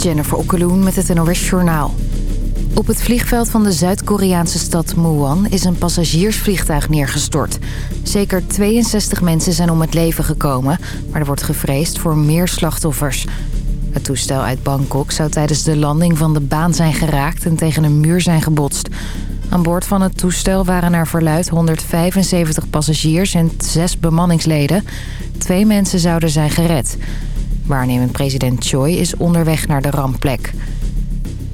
Jennifer Okkeloen met het NOS Journaal. Op het vliegveld van de Zuid-Koreaanse stad Muan is een passagiersvliegtuig neergestort. Zeker 62 mensen zijn om het leven gekomen, maar er wordt gevreesd voor meer slachtoffers. Het toestel uit Bangkok zou tijdens de landing van de baan zijn geraakt en tegen een muur zijn gebotst. Aan boord van het toestel waren naar verluid 175 passagiers en zes bemanningsleden. Twee mensen zouden zijn gered. Waarnemend president Choi is onderweg naar de rampplek.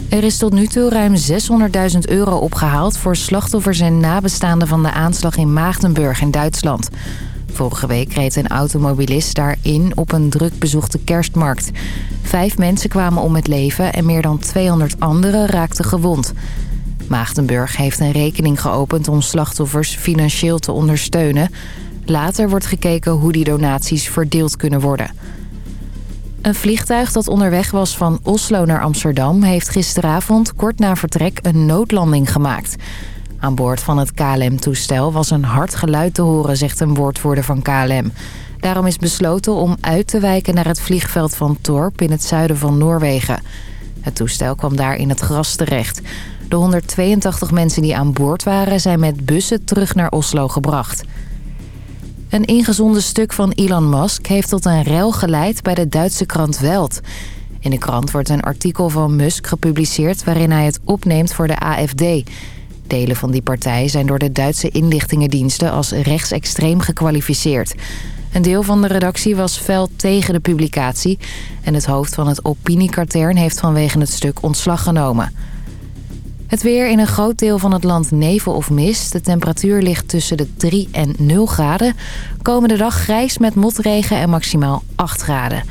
Er is tot nu toe ruim 600.000 euro opgehaald... voor slachtoffers en nabestaanden van de aanslag in Maagdenburg in Duitsland. Vorige week reed een automobilist daarin op een druk bezochte kerstmarkt. Vijf mensen kwamen om het leven en meer dan 200 anderen raakten gewond. Maagdenburg heeft een rekening geopend om slachtoffers financieel te ondersteunen. Later wordt gekeken hoe die donaties verdeeld kunnen worden. Een vliegtuig dat onderweg was van Oslo naar Amsterdam... heeft gisteravond kort na vertrek een noodlanding gemaakt. Aan boord van het KLM-toestel was een hard geluid te horen... zegt een woordvoerder van KLM. Daarom is besloten om uit te wijken naar het vliegveld van Torp... in het zuiden van Noorwegen. Het toestel kwam daar in het gras terecht. De 182 mensen die aan boord waren... zijn met bussen terug naar Oslo gebracht. Een ingezonden stuk van Elon Musk heeft tot een rel geleid bij de Duitse krant Welt. In de krant wordt een artikel van Musk gepubliceerd waarin hij het opneemt voor de AFD. Delen van die partij zijn door de Duitse inlichtingendiensten als rechtsextreem gekwalificeerd. Een deel van de redactie was fel tegen de publicatie... en het hoofd van het opiniekatern heeft vanwege het stuk ontslag genomen... Het weer in een groot deel van het land nevel of mist. De temperatuur ligt tussen de 3 en 0 graden. Komende dag grijs met motregen en maximaal 8 graden.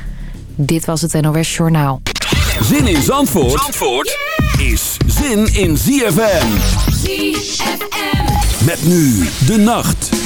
Dit was het NOS Journaal. Zin in Zandvoort, Zandvoort is zin in ZFM. ZFM. Met nu de nacht.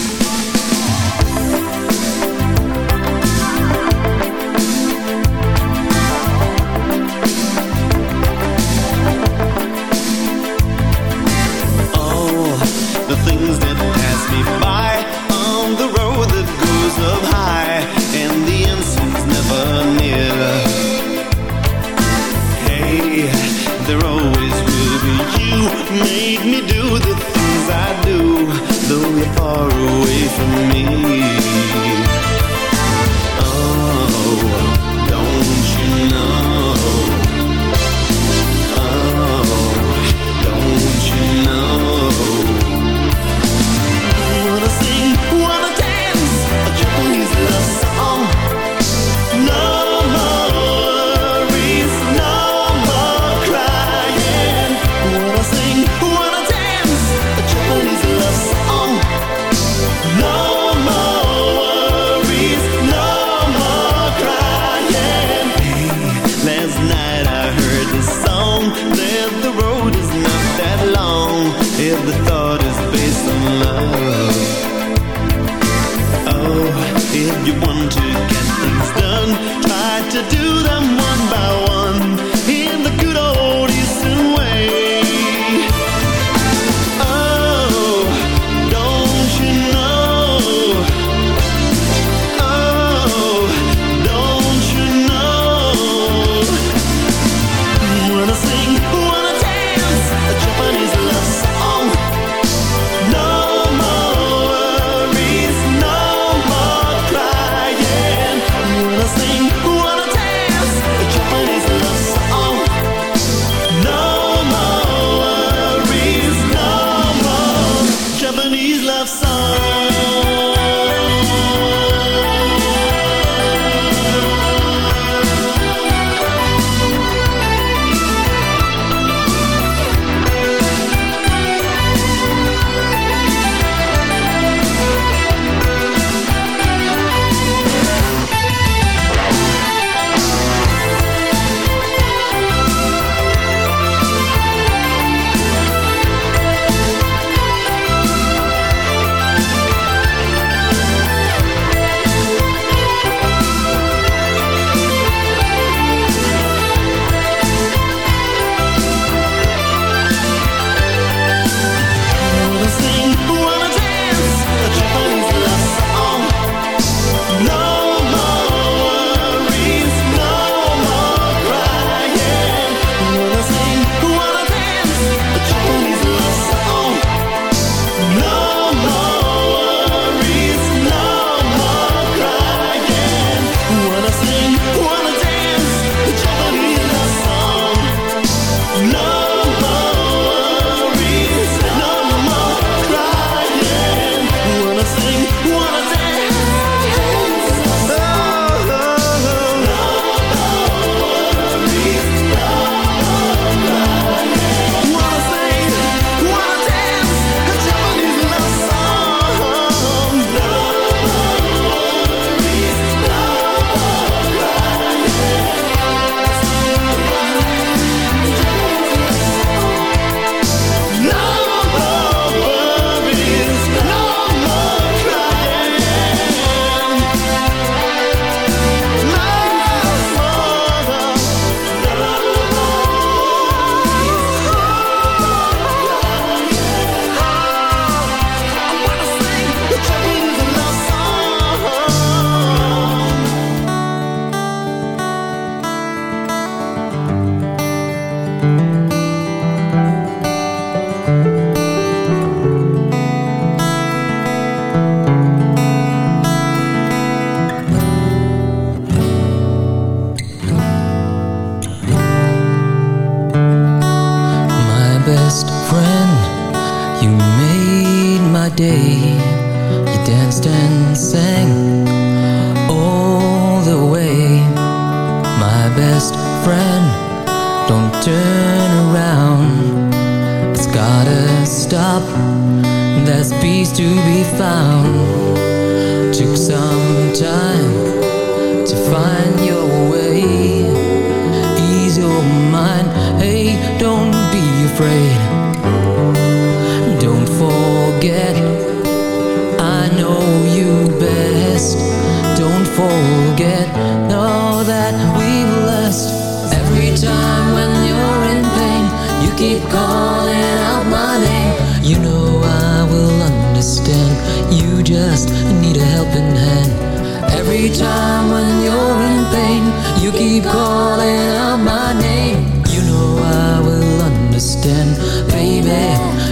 calling out my name. You know I will understand, baby.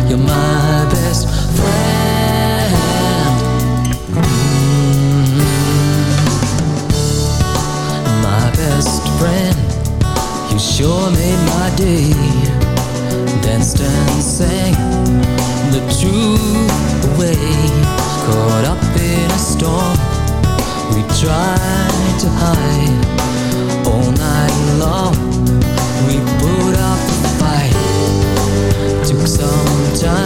You're my best friend. Mm -hmm. My best friend, you sure made my day. Danced and sang the truth away. Caught up in a storm, we tried to hide long we put up a fight. Took some time.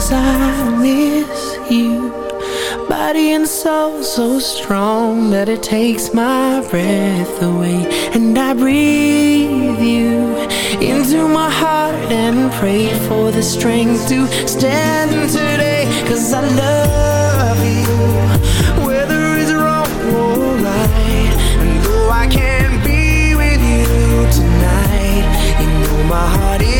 Cause I miss you. Body and soul so strong That it takes my breath away. And I breathe you Into my heart and pray For the strength to stand today. Cause I love you Whether it's wrong or right. And though I can't be with you tonight my heart is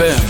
ZFM.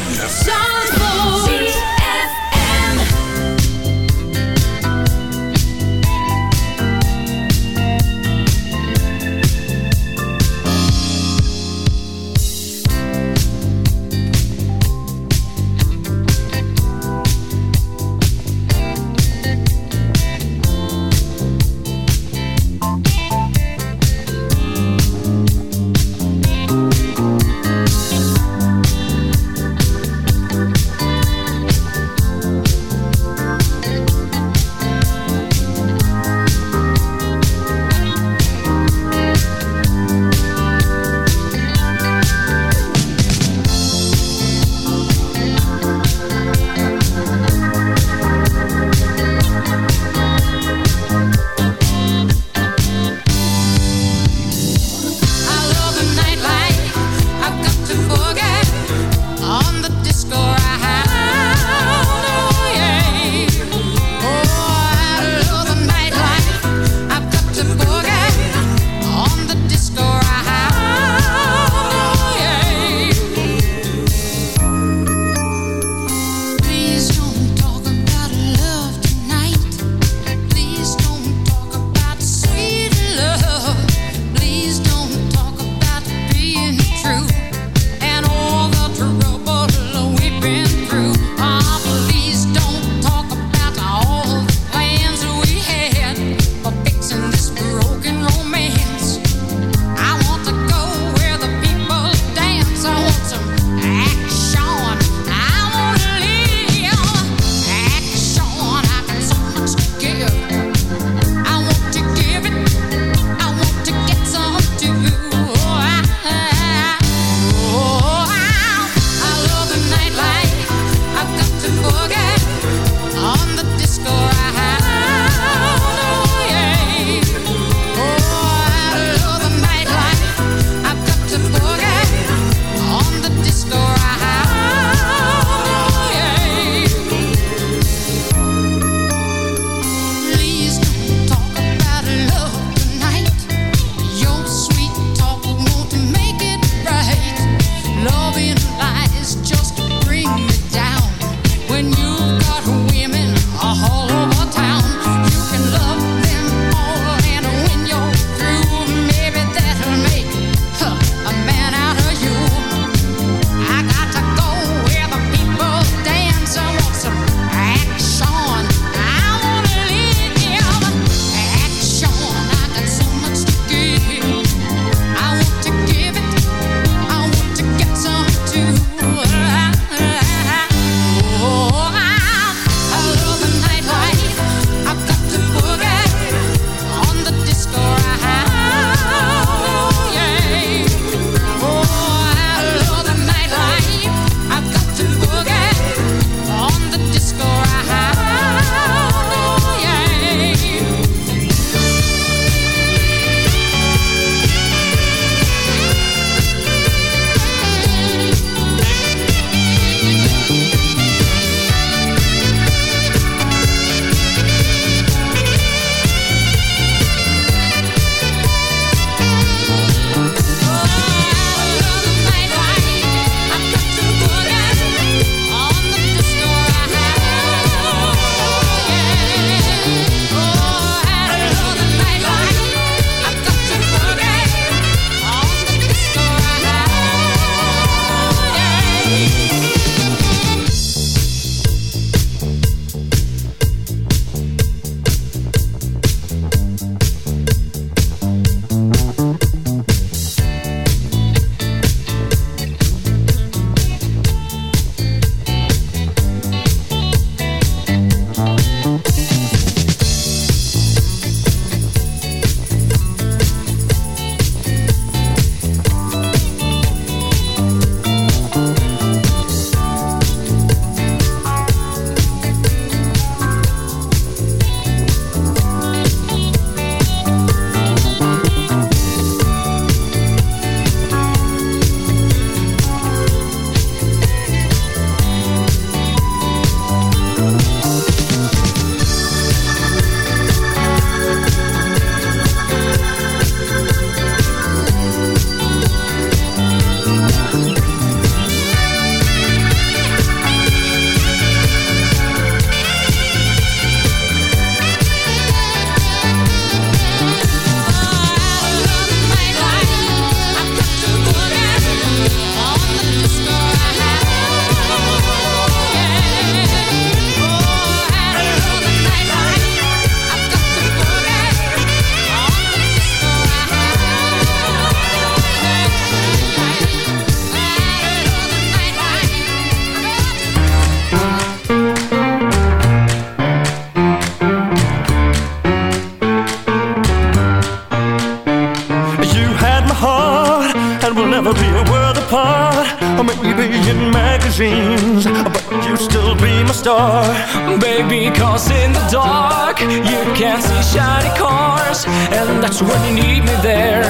that's when you need me there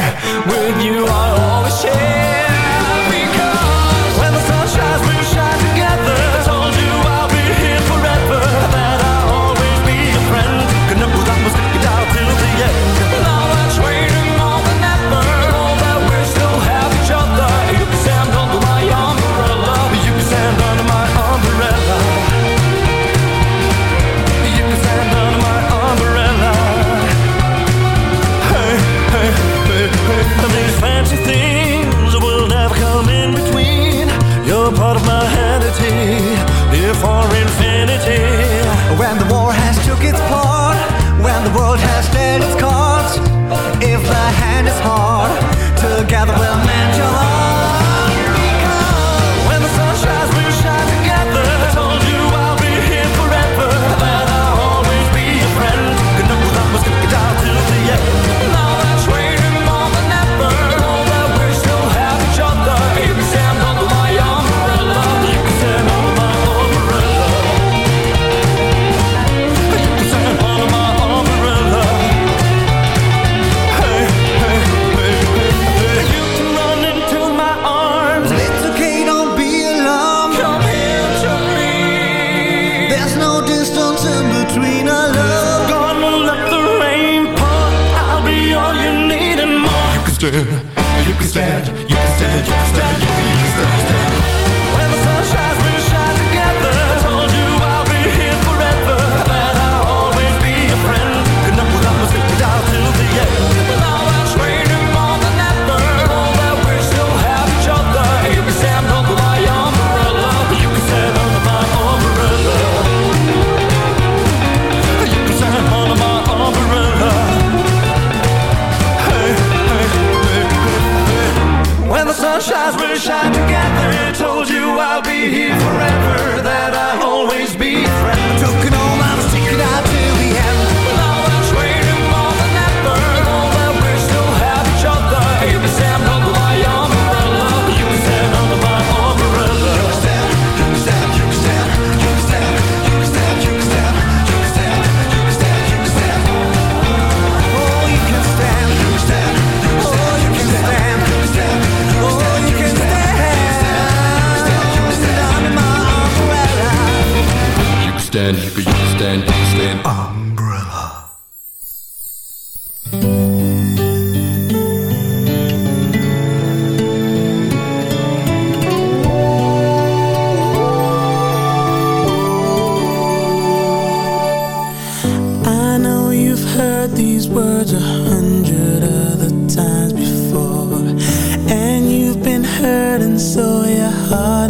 with you.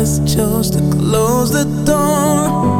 just chose to close the door.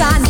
sun.